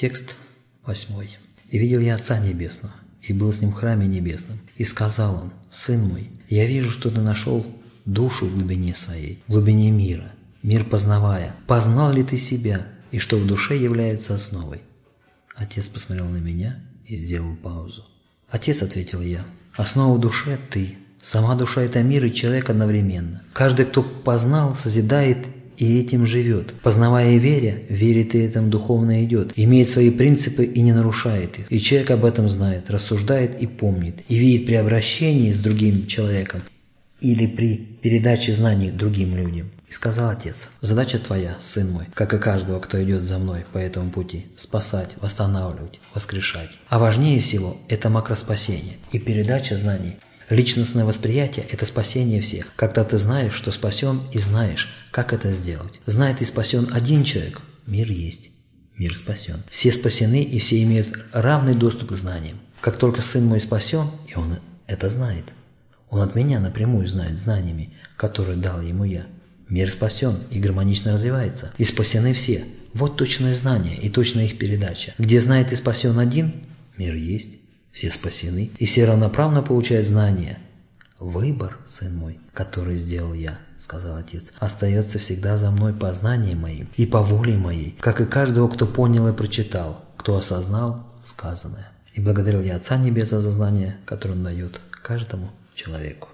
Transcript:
Текст 8. «И видел я Отца Небесного, и был с Ним в храме небесном. И сказал Он, Сын мой, я вижу, что ты нашел душу в глубине своей, в глубине мира, мир познавая. Познал ли ты себя, и что в душе является основой?» Отец посмотрел на меня и сделал паузу. «Отец», — ответил я, — «основа в душе — ты. Сама душа — это мир и человек одновременно. Каждый, кто познал, созидает и этим живет. Познавая и веря, верит и этим духовно идет, имеет свои принципы и не нарушает их. И человек об этом знает, рассуждает и помнит, и видит при обращении с другим человеком или при передаче знаний другим людям. И сказал отец, задача твоя, сын мой, как и каждого, кто идет за мной по этому пути, спасать, восстанавливать, воскрешать. А важнее всего – это макроспасение и передача знаний Личностное восприятие – это спасение всех. Когда ты знаешь, что спасен, и знаешь, как это сделать. Знает и спасен один человек – мир есть. Мир спасен. Все спасены, и все имеют равный доступ к знаниям. Как только Сын мой спасен, и Он это знает. Он от меня напрямую знает знаниями, которые дал Ему я. Мир спасен и гармонично развивается. И спасены все. Вот точное знание и точная их передача. Где знает и спасен один, мир есть все спасены, и все равноправно получают знания. «Выбор, сын мой, который сделал я, — сказал отец, — остается всегда за мной по знаниям моим и по воле моей, как и каждого, кто понял и прочитал, кто осознал сказанное. И благодарил я Отца Небесного за знание, которое он дает каждому человеку.